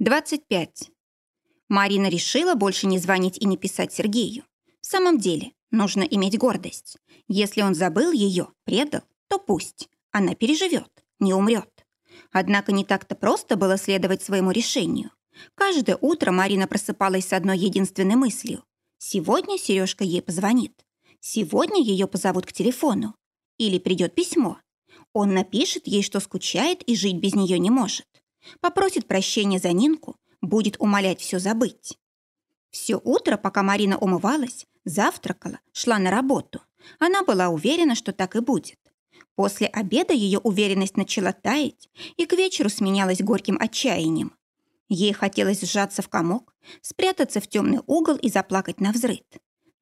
25. Марина решила больше не звонить и не писать Сергею. В самом деле, нужно иметь гордость. Если он забыл ее, предал, то пусть. Она переживет, не умрет. Однако не так-то просто было следовать своему решению. Каждое утро Марина просыпалась с одной единственной мыслью. Сегодня Сережка ей позвонит. Сегодня ее позовут к телефону. Или придет письмо. Он напишет ей, что скучает и жить без нее не может попросит прощения за Нинку, будет умолять все забыть. Все утро, пока Марина умывалась, завтракала, шла на работу, она была уверена, что так и будет. После обеда ее уверенность начала таять и к вечеру сменялась горьким отчаянием. Ей хотелось сжаться в комок, спрятаться в темный угол и заплакать на взрыд.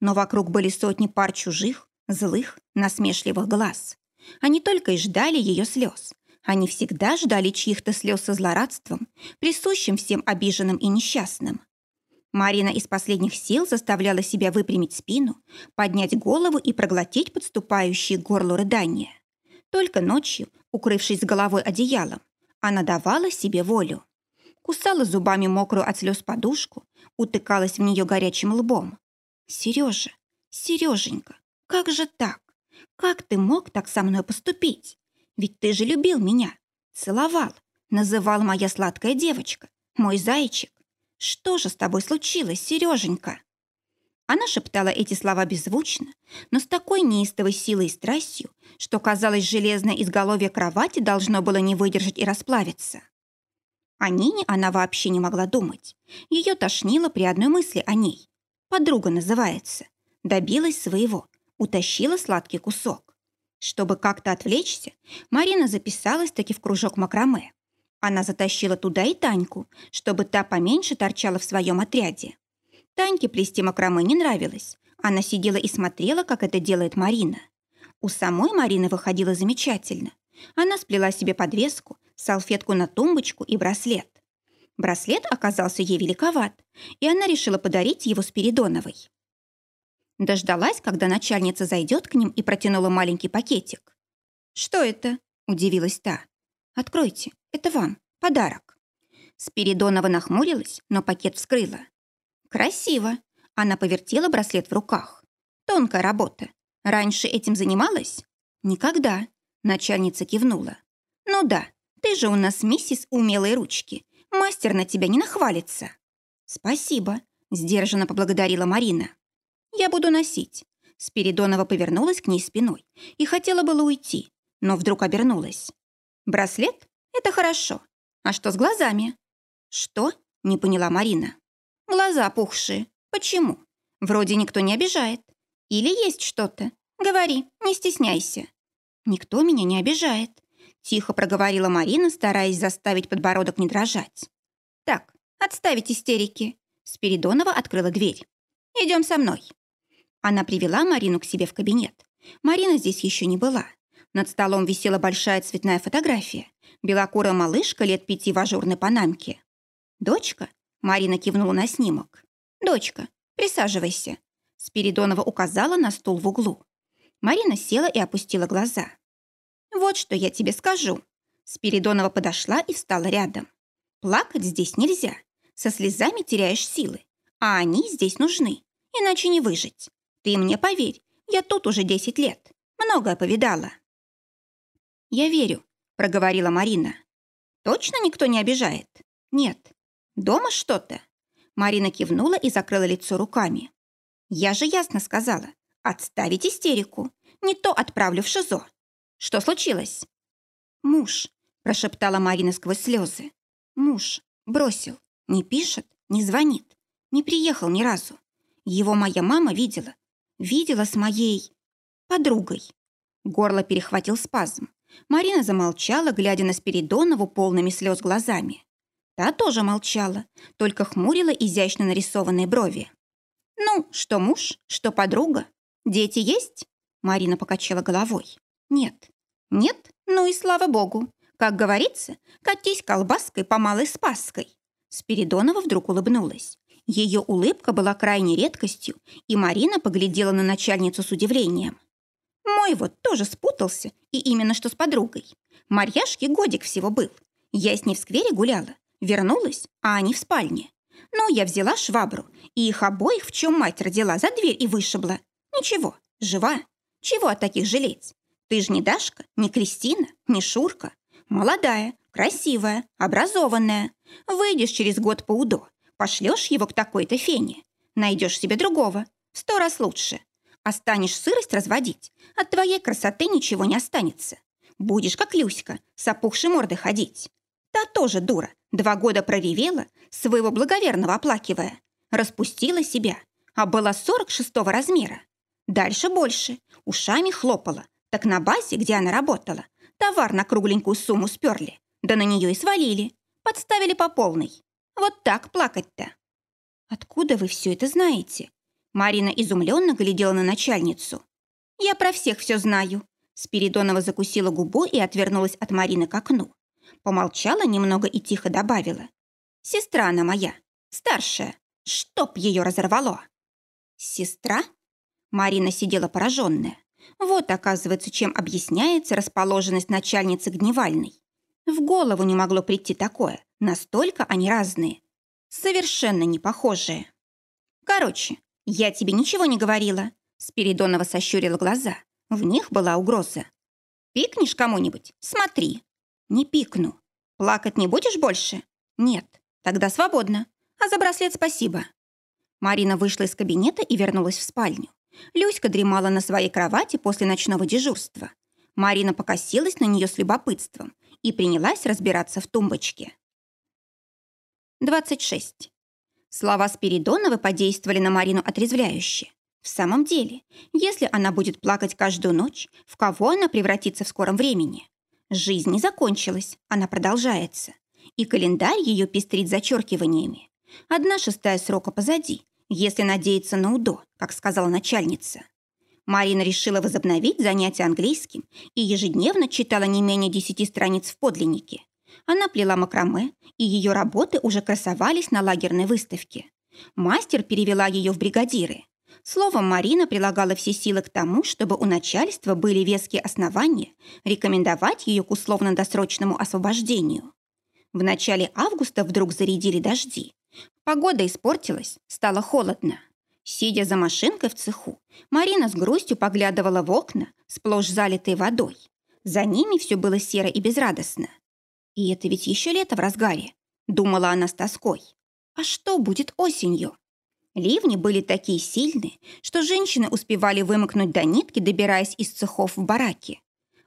Но вокруг были сотни пар чужих, злых, насмешливых глаз. Они только и ждали ее слез, они всегда ждали чьих-то слез со злорадством, присущим всем обиженным и несчастным. Марина из последних сил заставляла себя выпрямить спину, поднять голову и проглотить подступающие к горлу рыдания. Только ночью, укрывшись головой одеялом, она давала себе волю. Кусала зубами мокрую от слез подушку, утыкалась в нее горячим лбом. «Сережа, Сереженька, как же так? Как ты мог так со мной поступить? Ведь ты же любил меня, целовал, называл моя сладкая девочка, мой зайчик. Что же с тобой случилось, Сереженька?» Она шептала эти слова беззвучно, но с такой неистовой силой и страстью, что, казалось, железное изголовье кровати должно было не выдержать и расплавиться. О Нине она вообще не могла думать. Ее тошнило при одной мысли о ней. Подруга называется. Добилась своего, утащила сладкий кусок. Чтобы как-то отвлечься, Марина записалась таки в кружок макраме. Она затащила туда и Таньку, чтобы та поменьше торчала в своем отряде. Таньке плести макраме не нравилось. Она сидела и смотрела, как это делает Марина. У самой Марины выходило замечательно. Она сплела себе подвеску, салфетку на тумбочку и браслет. Браслет оказался ей великоват, и она решила подарить его Спиридоновой. Дождалась, когда начальница зайдет к ним и протянула маленький пакетик. «Что это?» – удивилась та. «Откройте, это вам, подарок». Спиридонова нахмурилась, но пакет вскрыла. «Красиво!» – она повертела браслет в руках. «Тонкая работа. Раньше этим занималась?» «Никогда», – начальница кивнула. «Ну да, ты же у нас миссис умелой ручки. Мастер на тебя не нахвалится». «Спасибо», – сдержанно поблагодарила Марина. Я буду носить». Спиридонова повернулась к ней спиной и хотела было уйти, но вдруг обернулась. «Браслет? Это хорошо. А что с глазами?» «Что?» – не поняла Марина. «Глаза пухшие. Почему? Вроде никто не обижает. Или есть что-то? Говори, не стесняйся». «Никто меня не обижает», – тихо проговорила Марина, стараясь заставить подбородок не дрожать. «Так, отставить истерики». Спиридонова открыла дверь. «Идем со мной». Она привела Марину к себе в кабинет. Марина здесь еще не была. Над столом висела большая цветная фотография. Белокурая малышка лет пяти в ажурной панамке. «Дочка?» – Марина кивнула на снимок. «Дочка, присаживайся». Спиридонова указала на стул в углу. Марина села и опустила глаза. «Вот что я тебе скажу». Спиридонова подошла и встала рядом. «Плакать здесь нельзя. Со слезами теряешь силы. А они здесь нужны, иначе не выжить. Ты мне поверь, я тут уже десять лет. Многое повидала». «Я верю», — проговорила Марина. «Точно никто не обижает?» «Нет». «Дома что-то?» Марина кивнула и закрыла лицо руками. «Я же ясно сказала. Отставить истерику. Не то отправлю в ШИЗО. Что случилось?» «Муж», — прошептала Марина сквозь слезы. «Муж. Бросил. Не пишет, не звонит. Не приехал ни разу. Его моя мама видела, видела с моей подругой. Горло перехватил спазм. Марина замолчала, глядя на Спиридонову полными слез глазами. Та тоже молчала, только хмурила изящно нарисованные брови. «Ну, что муж, что подруга? Дети есть?» Марина покачала головой. «Нет». «Нет? Ну и слава богу. Как говорится, катись колбаской по малой спаской». Спиридонова вдруг улыбнулась. Ее улыбка была крайней редкостью, и Марина поглядела на начальницу с удивлением. «Мой вот тоже спутался, и именно что с подругой. Марьяшке годик всего был. Я с ней в сквере гуляла. Вернулась, а они в спальне. Ну, я взяла швабру и их обоих, в чем мать родила, за дверь и вышибла. Ничего, жива. Чего от таких жалеть? Ты же не Дашка, не Кристина, не Шурка. Молодая, красивая, образованная. Выйдешь через год по УДО, пошлешь его к такой-то фене. Найдешь себе другого, сто раз лучше. Останешь сырость разводить, от твоей красоты ничего не останется. Будешь как Люська, с опухшей мордой ходить. Та тоже дура, два года проревела, своего благоверного оплакивая. Распустила себя, а была сорок шестого размера. Дальше больше, ушами хлопала. Так на базе, где она работала, товар на кругленькую сумму сперли, да на нее и свалили, подставили по полной. Вот так плакать-то. Откуда вы все это знаете? Марина изумленно глядела на начальницу. Я про всех все знаю. Спиридонова закусила губу и отвернулась от Марины к окну. Помолчала немного и тихо добавила. Сестра она моя, старшая, чтоб ее разорвало. Сестра? Марина сидела пораженная. Вот, оказывается, чем объясняется расположенность начальницы Гневальной. В голову не могло прийти такое. Настолько они разные. Совершенно не похожие. Короче, я тебе ничего не говорила. Спиридонова сощурила глаза. В них была угроза. Пикнешь кому-нибудь? Смотри. Не пикну. Плакать не будешь больше? Нет. Тогда свободно. А за браслет спасибо. Марина вышла из кабинета и вернулась в спальню. Люська дремала на своей кровати после ночного дежурства. Марина покосилась на нее с любопытством и принялась разбираться в тумбочке. 26. Слова Спиридоновой подействовали на Марину отрезвляюще. В самом деле, если она будет плакать каждую ночь, в кого она превратится в скором времени? Жизнь не закончилась, она продолжается. И календарь ее пестрит зачеркиваниями. Одна шестая срока позади, если надеяться на УДО, как сказала начальница. Марина решила возобновить занятия английским и ежедневно читала не менее десяти страниц в подлиннике. Она плела макраме, и ее работы уже красовались на лагерной выставке. Мастер перевела ее в бригадиры. Словом, Марина прилагала все силы к тому, чтобы у начальства были веские основания рекомендовать ее к условно-досрочному освобождению. В начале августа вдруг зарядили дожди, Погода испортилась, стало холодно. Сидя за машинкой в цеху, Марина с грустью поглядывала в окна, сплошь залитые водой. За ними все было серо и безрадостно. И это ведь еще лето в разгаре, думала она с тоской. А что будет осенью? Ливни были такие сильные, что женщины успевали вымокнуть до нитки, добираясь из цехов в бараки.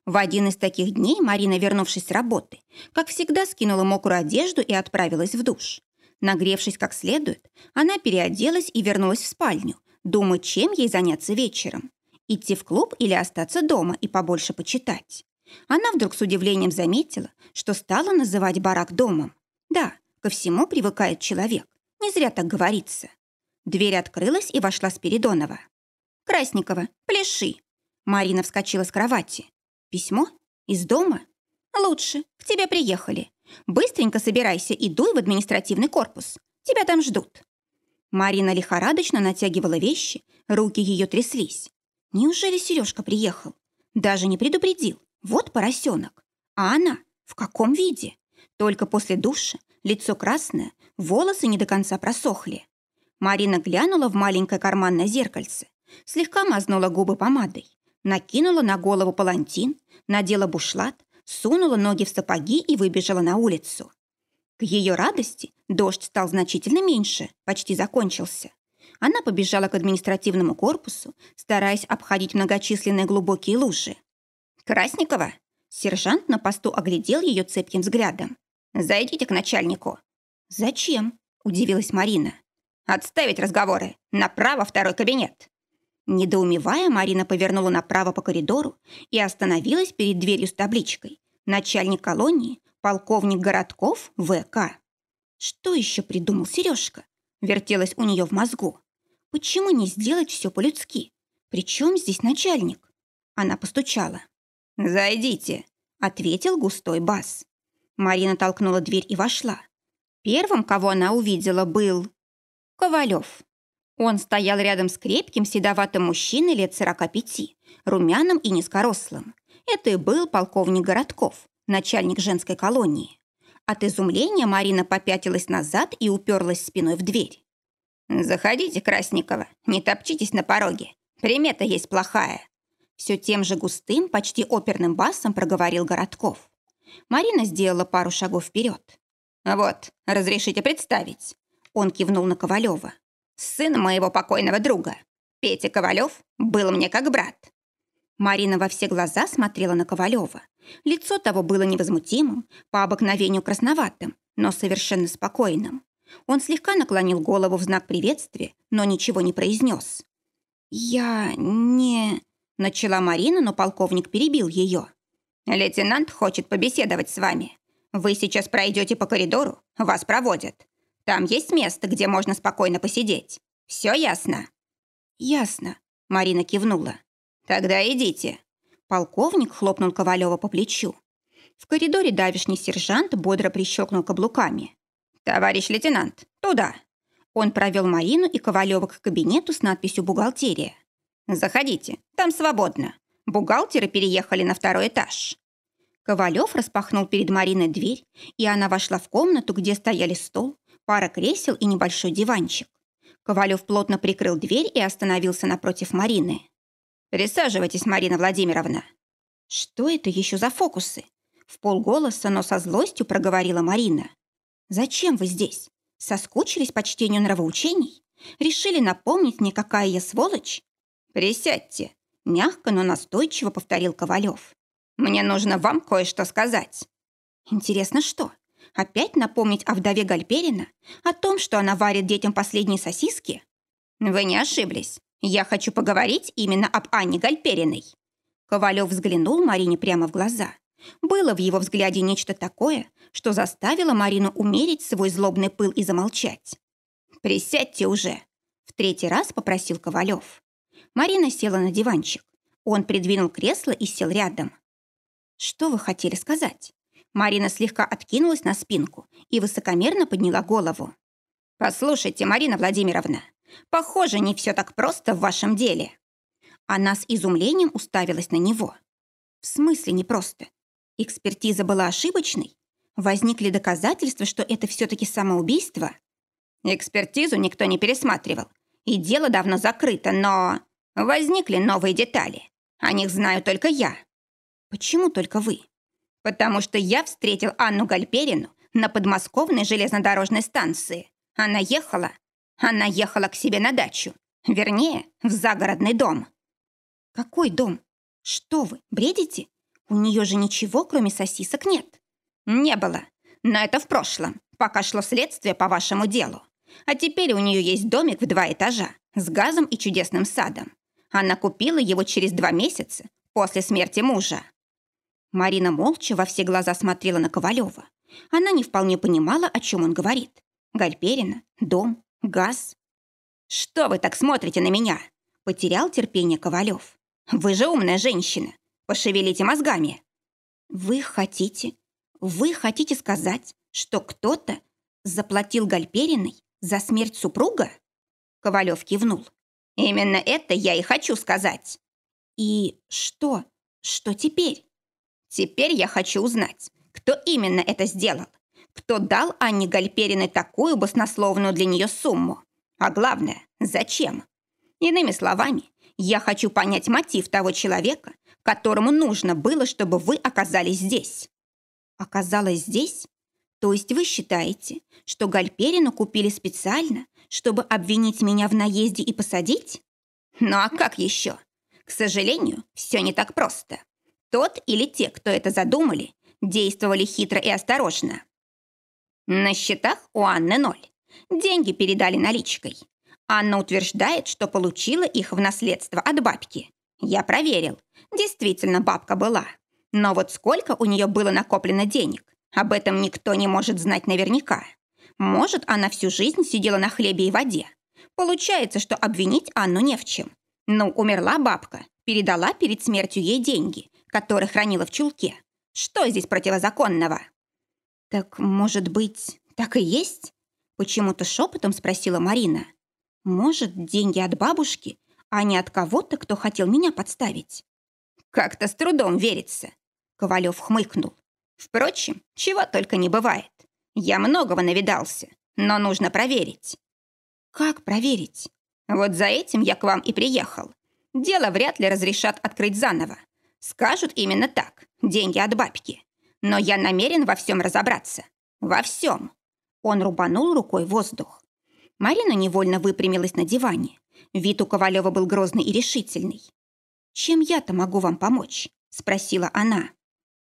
В один из таких дней Марина, вернувшись с работы, как всегда скинула мокрую одежду и отправилась в душ. Нагревшись как следует, она переоделась и вернулась в спальню, думая, чем ей заняться вечером. Идти в клуб или остаться дома и побольше почитать. Она вдруг с удивлением заметила, что стала называть барак домом. Да, ко всему привыкает человек. Не зря так говорится. Дверь открылась и вошла Спиридонова. «Красникова, пляши!» Марина вскочила с кровати. «Письмо? Из дома? Лучше, к тебе приехали. Быстренько собирайся и дуй в административный корпус. Тебя там ждут». Марина лихорадочно натягивала вещи, руки ее тряслись. Неужели Сережка приехал? Даже не предупредил. Вот поросенок. А она? В каком виде? Только после душа, лицо красное, волосы не до конца просохли. Марина глянула в маленькое карманное зеркальце, слегка мазнула губы помадой, накинула на голову палантин, надела бушлат, сунула ноги в сапоги и выбежала на улицу. К ее радости дождь стал значительно меньше, почти закончился. Она побежала к административному корпусу, стараясь обходить многочисленные глубокие лужи. «Красникова!» Сержант на посту оглядел ее цепким взглядом. «Зайдите к начальнику». «Зачем?» – удивилась Марина. «Отставить разговоры. Направо второй кабинет». Недоумевая, Марина повернула направо по коридору и остановилась перед дверью с табличкой «Начальник колонии, полковник городков ВК». Что еще придумал Сережка? Вертелась у нее в мозгу. Почему не сделать все по-людски? Причем здесь начальник? Она постучала. «Зайдите», — ответил густой бас. Марина толкнула дверь и вошла. Первым, кого она увидела, был Ковалев. Он стоял рядом с крепким седоватым мужчиной лет 45, румяным и низкорослым. Это и был полковник Городков, начальник женской колонии. От изумления Марина попятилась назад и уперлась спиной в дверь. «Заходите, Красникова, не топчитесь на пороге. Примета есть плохая». Все тем же густым, почти оперным басом проговорил Городков. Марина сделала пару шагов вперед. «Вот, разрешите представить». Он кивнул на Ковалева. «Сын моего покойного друга. Петя Ковалев был мне как брат». Марина во все глаза смотрела на Ковалева. Лицо того было невозмутимым, по обыкновению красноватым, но совершенно спокойным. Он слегка наклонил голову в знак приветствия, но ничего не произнес. «Я не...» – начала Марина, но полковник перебил ее. «Лейтенант хочет побеседовать с вами. Вы сейчас пройдете по коридору, вас проводят. Там есть место, где можно спокойно посидеть. Все ясно?» «Ясно», – Марина кивнула. «Тогда идите». Полковник хлопнул Ковалева по плечу. В коридоре давишний сержант бодро прищелкнул каблуками. «Товарищ лейтенант, туда!» Он провел Марину и Ковалева к кабинету с надписью «Бухгалтерия». «Заходите, там свободно. Бухгалтеры переехали на второй этаж». Ковалев распахнул перед Мариной дверь, и она вошла в комнату, где стояли стол, пара кресел и небольшой диванчик. Ковалев плотно прикрыл дверь и остановился напротив Марины. «Присаживайтесь, Марина Владимировна». «Что это еще за фокусы?» В полголоса, но со злостью проговорила Марина. «Зачем вы здесь? Соскучились по чтению нравоучений? Решили напомнить мне, какая я сволочь?» «Присядьте», — мягко, но настойчиво повторил Ковалев. «Мне нужно вам кое-что сказать». «Интересно, что? Опять напомнить о вдове Гальперина? О том, что она варит детям последние сосиски?» «Вы не ошиблись. Я хочу поговорить именно об Анне Гальпериной». Ковалев взглянул Марине прямо в глаза. Было в его взгляде нечто такое, что заставило Марину умерить свой злобный пыл и замолчать. «Присядьте уже!» — в третий раз попросил Ковалев. Марина села на диванчик. Он придвинул кресло и сел рядом. «Что вы хотели сказать?» Марина слегка откинулась на спинку и высокомерно подняла голову. «Послушайте, Марина Владимировна, похоже, не все так просто в вашем деле». Она с изумлением уставилась на него. «В смысле непросто? Экспертиза была ошибочной? Возникли доказательства, что это все-таки самоубийство? Экспертизу никто не пересматривал, и дело давно закрыто, но... Возникли новые детали. О них знаю только я. Почему только вы? Потому что я встретил Анну Гальперину на подмосковной железнодорожной станции. Она ехала... Она ехала к себе на дачу. Вернее, в загородный дом. Какой дом? Что вы, бредите? У нее же ничего, кроме сосисок, нет. Не было. Но это в прошлом, пока шло следствие по вашему делу. А теперь у нее есть домик в два этажа с газом и чудесным садом. Она купила его через два месяца после смерти мужа. Марина молча во все глаза смотрела на Ковалева. Она не вполне понимала, о чем он говорит. Гальперина, дом, газ. «Что вы так смотрите на меня?» Потерял терпение Ковалев. «Вы же умная женщина. Пошевелите мозгами. Вы хотите, вы хотите сказать, что кто-то заплатил Гальпериной за смерть супруга? Ковалев кивнул. Именно это я и хочу сказать. И что? Что теперь? Теперь я хочу узнать, кто именно это сделал. Кто дал Анне Гальпериной такую баснословную для нее сумму? А главное, зачем? Иными словами, я хочу понять мотив того человека, которому нужно было, чтобы вы оказались здесь. Оказалась здесь? То есть вы считаете, что Гальперину купили специально, чтобы обвинить меня в наезде и посадить? Ну а как еще? К сожалению, все не так просто. Тот или те, кто это задумали, действовали хитро и осторожно. На счетах у Анны ноль. Деньги передали наличкой. Анна утверждает, что получила их в наследство от бабки. Я проверил. Действительно, бабка была. Но вот сколько у нее было накоплено денег, об этом никто не может знать наверняка. Может, она всю жизнь сидела на хлебе и воде. Получается, что обвинить Анну не в чем. Ну, умерла бабка, передала перед смертью ей деньги, которые хранила в чулке. Что здесь противозаконного? Так, может быть, так и есть? Почему-то шепотом спросила Марина. Может, деньги от бабушки, а не от кого-то, кто хотел меня подставить? Как-то с трудом верится. Ковалев хмыкнул. Впрочем, чего только не бывает. Я многого навидался, но нужно проверить». «Как проверить?» «Вот за этим я к вам и приехал. Дело вряд ли разрешат открыть заново. Скажут именно так, деньги от бабки. Но я намерен во всем разобраться. Во всем». Он рубанул рукой воздух. Марина невольно выпрямилась на диване. Вид у Ковалева был грозный и решительный. «Чем я-то могу вам помочь?» – спросила она.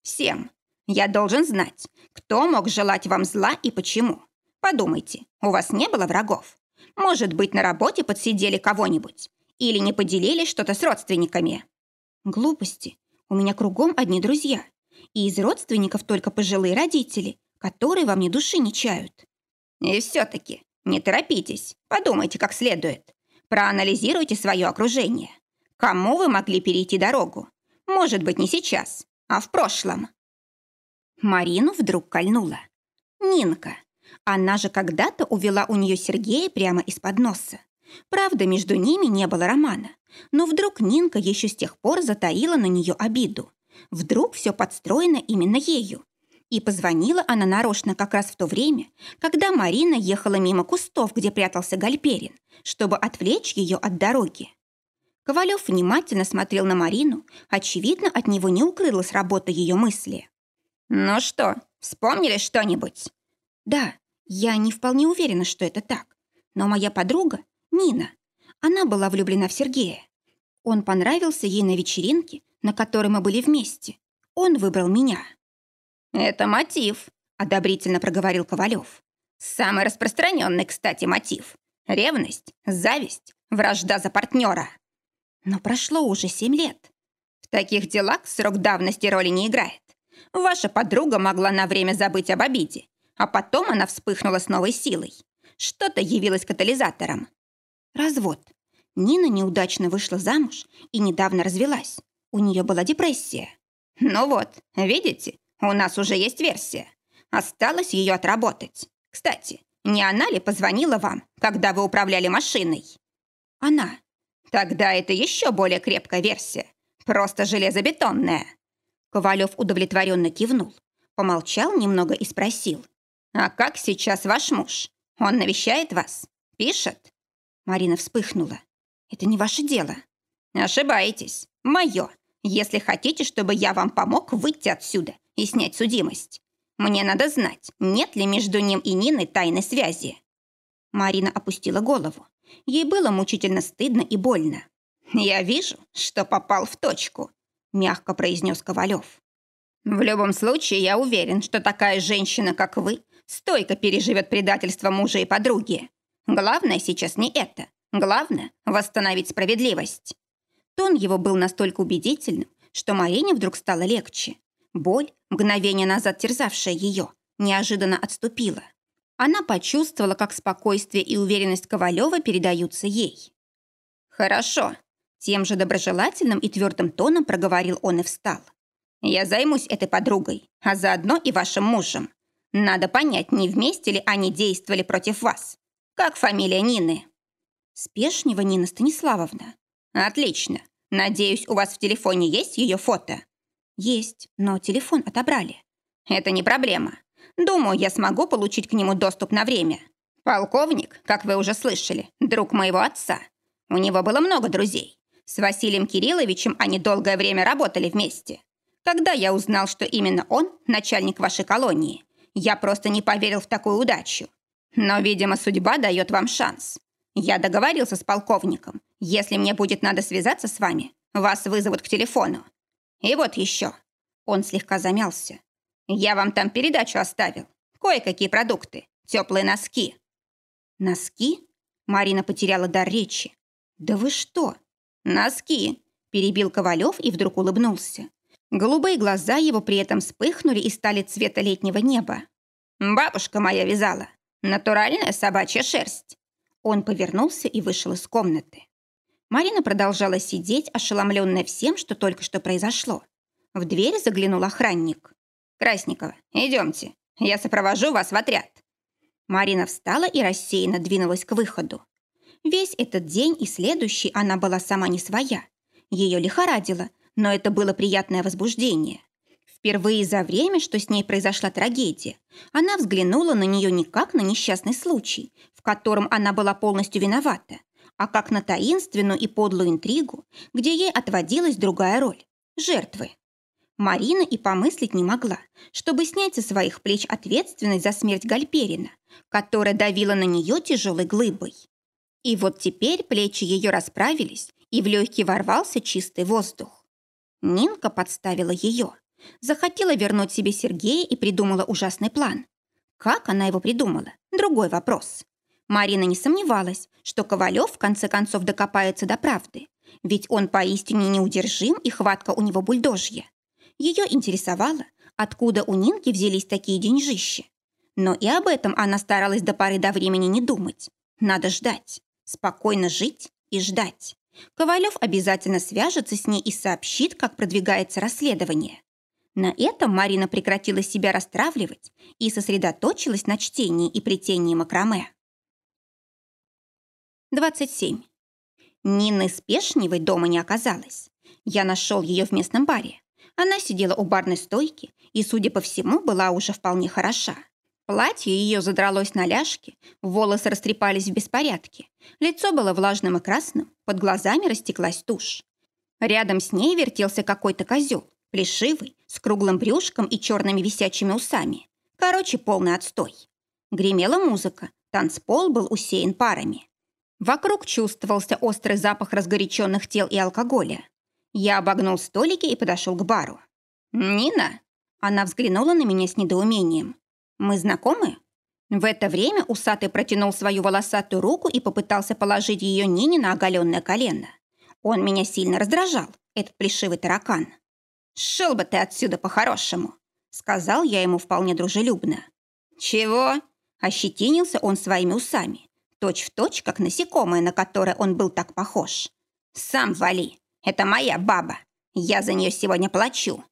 «Всем. Я должен знать, кто мог желать вам зла и почему. Подумайте, у вас не было врагов? Может быть, на работе подсидели кого-нибудь? Или не поделили что-то с родственниками?» «Глупости. У меня кругом одни друзья. И из родственников только пожилые родители, которые во мне души не чают». «И все-таки не торопитесь, подумайте как следует. Проанализируйте свое окружение. Кому вы могли перейти дорогу? Может быть, не сейчас, а в прошлом. Марину вдруг кольнула. Нинка. Она же когда-то увела у нее Сергея прямо из-под носа. Правда, между ними не было романа. Но вдруг Нинка еще с тех пор затаила на нее обиду. Вдруг все подстроено именно ею. И позвонила она нарочно как раз в то время, когда Марина ехала мимо кустов, где прятался Гальперин, чтобы отвлечь ее от дороги. Ковалев внимательно смотрел на Марину, очевидно, от него не укрылась работа ее мысли. «Ну что, вспомнили что-нибудь?» «Да, я не вполне уверена, что это так. Но моя подруга, Нина, она была влюблена в Сергея. Он понравился ей на вечеринке, на которой мы были вместе. Он выбрал меня». «Это мотив», — одобрительно проговорил Ковалев. «Самый распространенный, кстати, мотив. Ревность, зависть, вражда за партнера». Но прошло уже семь лет. В таких делах срок давности роли не играет. Ваша подруга могла на время забыть об обиде, а потом она вспыхнула с новой силой. Что-то явилось катализатором. Развод. Нина неудачно вышла замуж и недавно развелась. У нее была депрессия. Ну вот, видите, у нас уже есть версия. Осталось ее отработать. Кстати, не она ли позвонила вам, когда вы управляли машиной? Она. Тогда это еще более крепкая версия. Просто железобетонная. Ковалев удовлетворенно кивнул, помолчал немного и спросил. «А как сейчас ваш муж? Он навещает вас? Пишет?» Марина вспыхнула. «Это не ваше дело». «Ошибаетесь. Мое. Если хотите, чтобы я вам помог выйти отсюда и снять судимость. Мне надо знать, нет ли между ним и Ниной тайной связи». Марина опустила голову. Ей было мучительно стыдно и больно. «Я вижу, что попал в точку», – мягко произнес Ковалев. «В любом случае, я уверен, что такая женщина, как вы, стойко переживет предательство мужа и подруги. Главное сейчас не это. Главное – восстановить справедливость». Тон его был настолько убедительным, что Марине вдруг стало легче. Боль, мгновение назад терзавшая ее, неожиданно отступила. Она почувствовала, как спокойствие и уверенность Ковалева передаются ей. «Хорошо», – тем же доброжелательным и твердым тоном проговорил он и встал. «Я займусь этой подругой, а заодно и вашим мужем. Надо понять, не вместе ли они действовали против вас. Как фамилия Нины?» «Спешнева Нина Станиславовна». «Отлично. Надеюсь, у вас в телефоне есть ее фото?» «Есть, но телефон отобрали». «Это не проблема. Думаю, я смогу получить к нему доступ на время. Полковник, как вы уже слышали, друг моего отца. У него было много друзей. С Василием Кирилловичем они долгое время работали вместе. Когда я узнал, что именно он начальник вашей колонии, я просто не поверил в такую удачу. Но, видимо, судьба дает вам шанс. Я договорился с полковником. Если мне будет надо связаться с вами, вас вызовут к телефону. И вот еще. Он слегка замялся. Я вам там передачу оставил. Кое-какие продукты. Теплые носки». «Носки?» Марина потеряла дар речи. «Да вы что?» «Носки!» Перебил Ковалев и вдруг улыбнулся. Голубые глаза его при этом вспыхнули и стали цвета летнего неба. «Бабушка моя вязала. Натуральная собачья шерсть». Он повернулся и вышел из комнаты. Марина продолжала сидеть, ошеломленная всем, что только что произошло. В дверь заглянул охранник. Красникова, идемте. Я сопровожу вас в отряд». Марина встала и рассеянно двинулась к выходу. Весь этот день и следующий она была сама не своя. Ее лихорадило, но это было приятное возбуждение. Впервые за время, что с ней произошла трагедия, она взглянула на нее не как на несчастный случай, в котором она была полностью виновата, а как на таинственную и подлую интригу, где ей отводилась другая роль – жертвы. Марина и помыслить не могла, чтобы снять со своих плеч ответственность за смерть Гальперина, которая давила на нее тяжелой глыбой. И вот теперь плечи ее расправились, и в легкий ворвался чистый воздух. Нинка подставила ее. Захотела вернуть себе Сергея и придумала ужасный план. Как она его придумала? Другой вопрос. Марина не сомневалась, что Ковалев в конце концов докопается до правды, ведь он поистине неудержим и хватка у него бульдожья. Ее интересовало, откуда у Нинки взялись такие деньжищи. Но и об этом она старалась до поры до времени не думать. Надо ждать, спокойно жить и ждать. Ковалев обязательно свяжется с ней и сообщит, как продвигается расследование. На этом Марина прекратила себя расстравливать и сосредоточилась на чтении и плетении макраме. 27. Нины Спешневой дома не оказалось. Я нашел ее в местном баре. Она сидела у барной стойки и, судя по всему, была уже вполне хороша. Платье ее задралось на ляжке, волосы растрепались в беспорядке, лицо было влажным и красным, под глазами растеклась тушь. Рядом с ней вертелся какой-то козел, плешивый, с круглым брюшком и черными висячими усами. Короче, полный отстой. Гремела музыка, танцпол был усеян парами. Вокруг чувствовался острый запах разгоряченных тел и алкоголя. Я обогнул столики и подошел к бару. «Нина?» Она взглянула на меня с недоумением. «Мы знакомы?» В это время усатый протянул свою волосатую руку и попытался положить ее Нине на оголенное колено. Он меня сильно раздражал, этот плешивый таракан. «Шел бы ты отсюда по-хорошему», — сказал я ему вполне дружелюбно. «Чего?» — ощетинился он своими усами, точь-в-точь, точь, как насекомое, на которое он был так похож. «Сам вали, это моя баба. Я за нее сегодня плачу».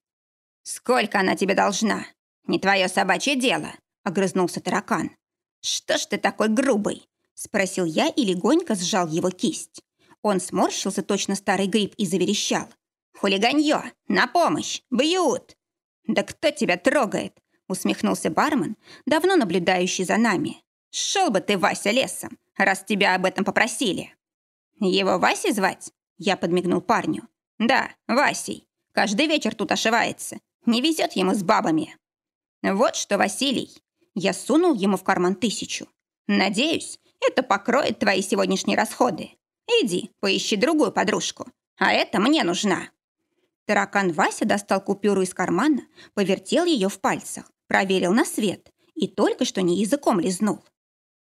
«Сколько она тебе должна? Не твое собачье дело», — огрызнулся таракан. «Что ж ты такой грубый?» — спросил я и легонько сжал его кисть. Он сморщился точно старый гриб и заверещал. «Хулиганье! На помощь! Бьют!» «Да кто тебя трогает?» — усмехнулся бармен, давно наблюдающий за нами. «Шел бы ты, Вася, лесом, раз тебя об этом попросили». «Его Васей звать?» Я подмигнул парню. «Да, Васей. Каждый вечер тут ошивается. Не везет ему с бабами». «Вот что, Василий». Я сунул ему в карман тысячу. «Надеюсь, это покроет твои сегодняшние расходы. Иди, поищи другую подружку. А это мне нужна». Таракан Вася достал купюру из кармана, повертел ее в пальцах, проверил на свет и только что не языком лизнул.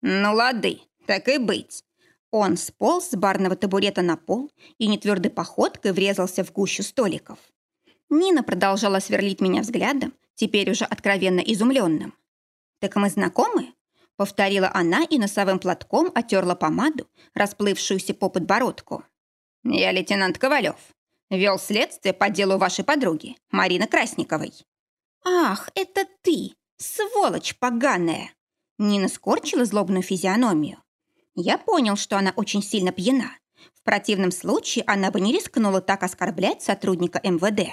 «Ну, лады, так и быть. Он сполз с барного табурета на пол и нетвердой походкой врезался в гущу столиков. Нина продолжала сверлить меня взглядом, теперь уже откровенно изумленным. «Так мы знакомы?» — повторила она и носовым платком отерла помаду, расплывшуюся по подбородку. «Я лейтенант Ковалев. Вел следствие по делу вашей подруги, Марины Красниковой». «Ах, это ты, сволочь поганая!» Нина скорчила злобную физиономию. Я понял, что она очень сильно пьяна. В противном случае она бы не рискнула так оскорблять сотрудника МВД.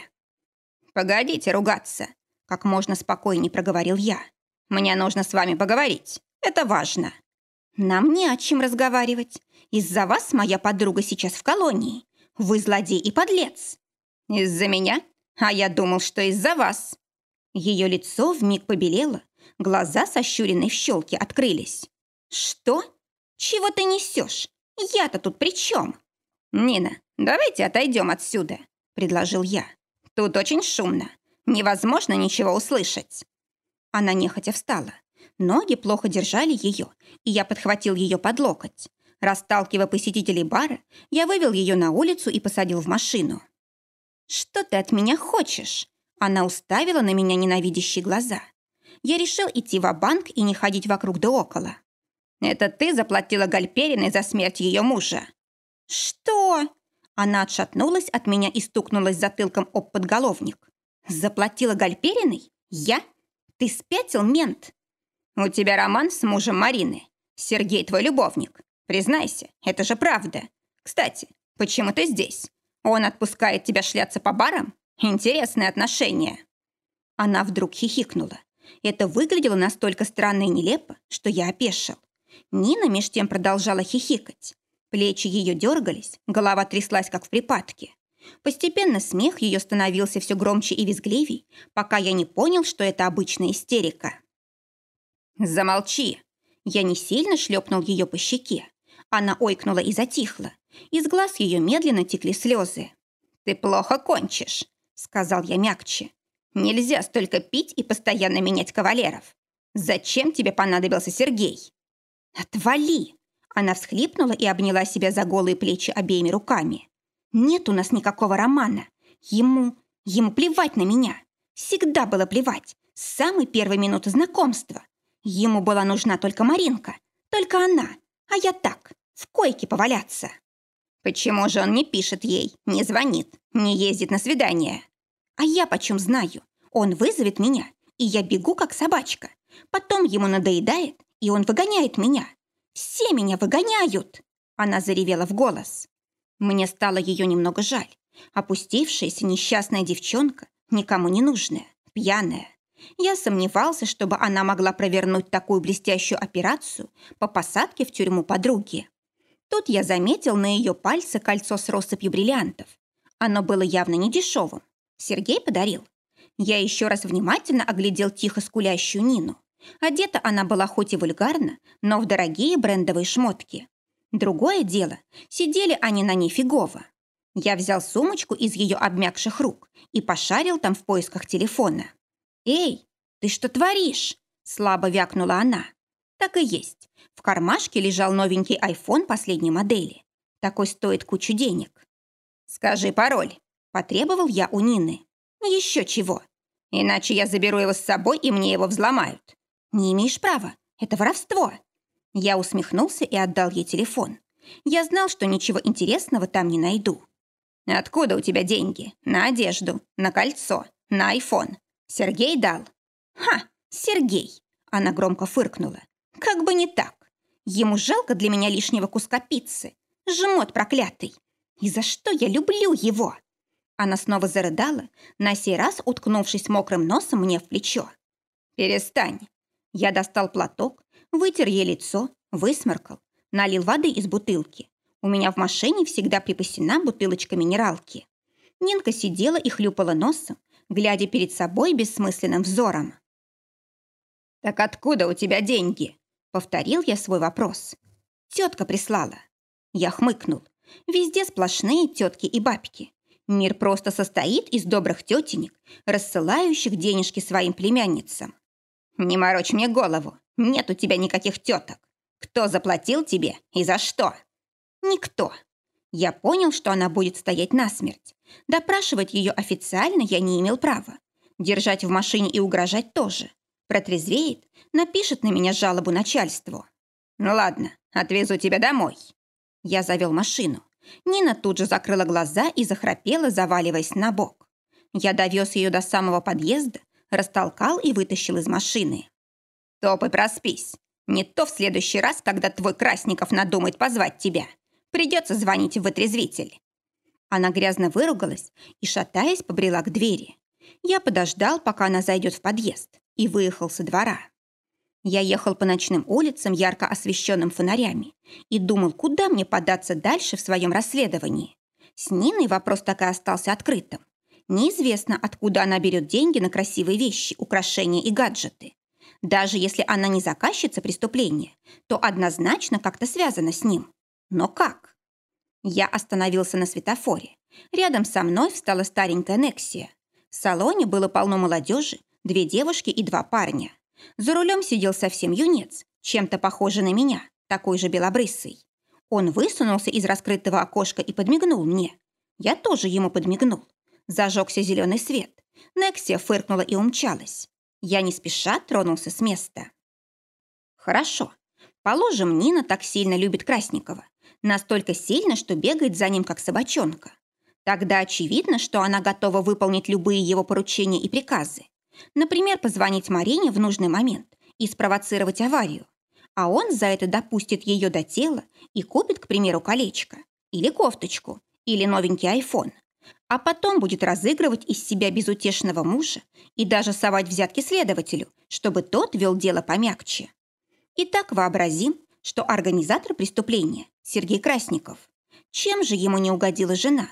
«Погодите ругаться», — как можно спокойнее проговорил я. «Мне нужно с вами поговорить. Это важно». «Нам не о чем разговаривать. Из-за вас моя подруга сейчас в колонии. Вы злодей и подлец». «Из-за меня? А я думал, что из-за вас». Ее лицо вмиг побелело, глаза сощуренные в щелке открылись. «Что?» «Чего ты несешь? Я-то тут при чем?» «Нина, давайте отойдем отсюда», — предложил я. «Тут очень шумно. Невозможно ничего услышать». Она нехотя встала. Ноги плохо держали ее, и я подхватил ее под локоть. Расталкивая посетителей бара, я вывел ее на улицу и посадил в машину. «Что ты от меня хочешь?» Она уставила на меня ненавидящие глаза. Я решил идти в банк и не ходить вокруг да около. Это ты заплатила Гальпериной за смерть ее мужа?» «Что?» Она отшатнулась от меня и стукнулась затылком об подголовник. «Заплатила Гальпериной? Я? Ты спятил, мент?» «У тебя роман с мужем Марины. Сергей твой любовник. Признайся, это же правда. Кстати, почему ты здесь? Он отпускает тебя шляться по барам? Интересные отношения». Она вдруг хихикнула. Это выглядело настолько странно и нелепо, что я опешил. Нина меж тем продолжала хихикать. Плечи ее дергались, голова тряслась, как в припадке. Постепенно смех ее становился все громче и визгливей, пока я не понял, что это обычная истерика. «Замолчи!» Я не сильно шлепнул ее по щеке. Она ойкнула и затихла. Из глаз ее медленно текли слезы. «Ты плохо кончишь», — сказал я мягче. «Нельзя столько пить и постоянно менять кавалеров. Зачем тебе понадобился Сергей?» «Отвали!» Она всхлипнула и обняла себя за голые плечи обеими руками. «Нет у нас никакого романа. Ему... ему плевать на меня. Всегда было плевать. С самой первой минуты знакомства. Ему была нужна только Маринка. Только она. А я так, в койке поваляться». «Почему же он не пишет ей, не звонит, не ездит на свидание?» «А я почем знаю? Он вызовет меня, и я бегу, как собачка. Потом ему надоедает, и он выгоняет меня. Все меня выгоняют!» Она заревела в голос. Мне стало ее немного жаль. Опустившаяся несчастная девчонка, никому не нужная, пьяная. Я сомневался, чтобы она могла провернуть такую блестящую операцию по посадке в тюрьму подруги. Тут я заметил на ее пальце кольцо с россыпью бриллиантов. Оно было явно не дешевым. Сергей подарил. Я еще раз внимательно оглядел тихо скулящую Нину. Одета она была хоть и вульгарно, но в дорогие брендовые шмотки. Другое дело, сидели они на ней фигово. Я взял сумочку из ее обмякших рук и пошарил там в поисках телефона. «Эй, ты что творишь?» – слабо вякнула она. Так и есть. В кармашке лежал новенький iPhone последней модели. Такой стоит кучу денег. «Скажи пароль», – потребовал я у Нины. «Еще чего. Иначе я заберу его с собой, и мне его взломают». «Не имеешь права. Это воровство». Я усмехнулся и отдал ей телефон. Я знал, что ничего интересного там не найду. «Откуда у тебя деньги? На одежду, на кольцо, на айфон. Сергей дал?» «Ха, Сергей!» Она громко фыркнула. «Как бы не так. Ему жалко для меня лишнего куска пиццы. Жмот проклятый. И за что я люблю его?» Она снова зарыдала, на сей раз уткнувшись мокрым носом мне в плечо. «Перестань!» Я достал платок, Вытер ей лицо, высморкал, налил воды из бутылки. У меня в машине всегда припасена бутылочка минералки. Нинка сидела и хлюпала носом, глядя перед собой бессмысленным взором. «Так откуда у тебя деньги?» — повторил я свой вопрос. Тетка прислала. Я хмыкнул. Везде сплошные тетки и бабки. Мир просто состоит из добрых тетенек, рассылающих денежки своим племянницам. «Не морочь мне голову. Нет у тебя никаких теток. Кто заплатил тебе и за что? Никто. Я понял, что она будет стоять насмерть. Допрашивать ее официально я не имел права. Держать в машине и угрожать тоже. Протрезвеет, напишет на меня жалобу начальству. Ну ладно, отвезу тебя домой. Я завел машину. Нина тут же закрыла глаза и захрапела, заваливаясь на бок. Я довез ее до самого подъезда, растолкал и вытащил из машины. Топай проспись. Не то в следующий раз, когда твой Красников надумает позвать тебя. Придется звонить в вытрезвитель». Она грязно выругалась и, шатаясь, побрела к двери. Я подождал, пока она зайдет в подъезд, и выехал со двора. Я ехал по ночным улицам, ярко освещенным фонарями, и думал, куда мне податься дальше в своем расследовании. С Ниной вопрос так и остался открытым. Неизвестно, откуда она берет деньги на красивые вещи, украшения и гаджеты. Даже если она не заказчица преступления, то однозначно как-то связана с ним. Но как? Я остановился на светофоре. Рядом со мной встала старенькая Нексия. В салоне было полно молодежи, две девушки и два парня. За рулем сидел совсем юнец, чем-то похожий на меня, такой же белобрысый. Он высунулся из раскрытого окошка и подмигнул мне. Я тоже ему подмигнул. Зажегся зеленый свет. Нексия фыркнула и умчалась. Я не спеша тронулся с места. Хорошо. Положим, Нина так сильно любит Красникова. Настолько сильно, что бегает за ним, как собачонка. Тогда очевидно, что она готова выполнить любые его поручения и приказы. Например, позвонить Марине в нужный момент и спровоцировать аварию. А он за это допустит ее до тела и купит, к примеру, колечко. Или кофточку. Или новенький айфон. а потом будет разыгрывать из себя безутешного мужа и даже совать взятки следователю, чтобы тот вел дело помягче. Итак, вообразим, что организатор преступления – Сергей Красников. Чем же ему не угодила жена?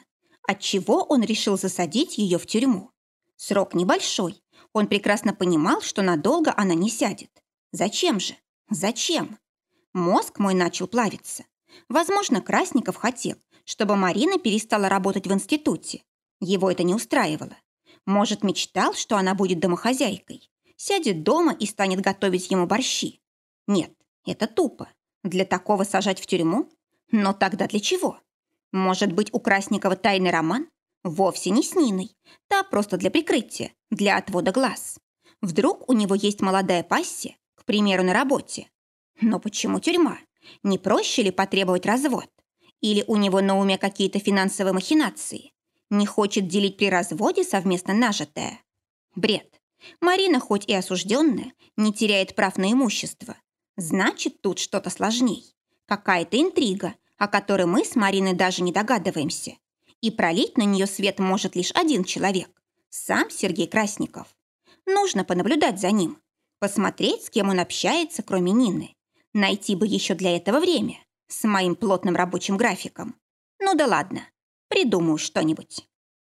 Отчего он решил засадить ее в тюрьму? Срок небольшой. Он прекрасно понимал, что надолго она не сядет. Зачем же? Зачем? Мозг мой начал плавиться. Возможно, Красников хотел, чтобы Марина перестала работать в институте. Его это не устраивало. Может, мечтал, что она будет домохозяйкой, сядет дома и станет готовить ему борщи. Нет, это тупо. Для такого сажать в тюрьму? Но тогда для чего? Может быть, у Красникова тайный роман? Вовсе не с Ниной. Та просто для прикрытия, для отвода глаз. Вдруг у него есть молодая пассия, к примеру, на работе. Но почему тюрьма? Не проще ли потребовать развод? Или у него на уме какие-то финансовые махинации? Не хочет делить при разводе совместно нажитое? Бред. Марина, хоть и осужденная, не теряет прав на имущество. Значит, тут что-то сложней. Какая-то интрига, о которой мы с Мариной даже не догадываемся. И пролить на нее свет может лишь один человек – сам Сергей Красников. Нужно понаблюдать за ним, посмотреть, с кем он общается, кроме Нины. Найти бы еще для этого время с моим плотным рабочим графиком. Ну да ладно, придумаю что-нибудь.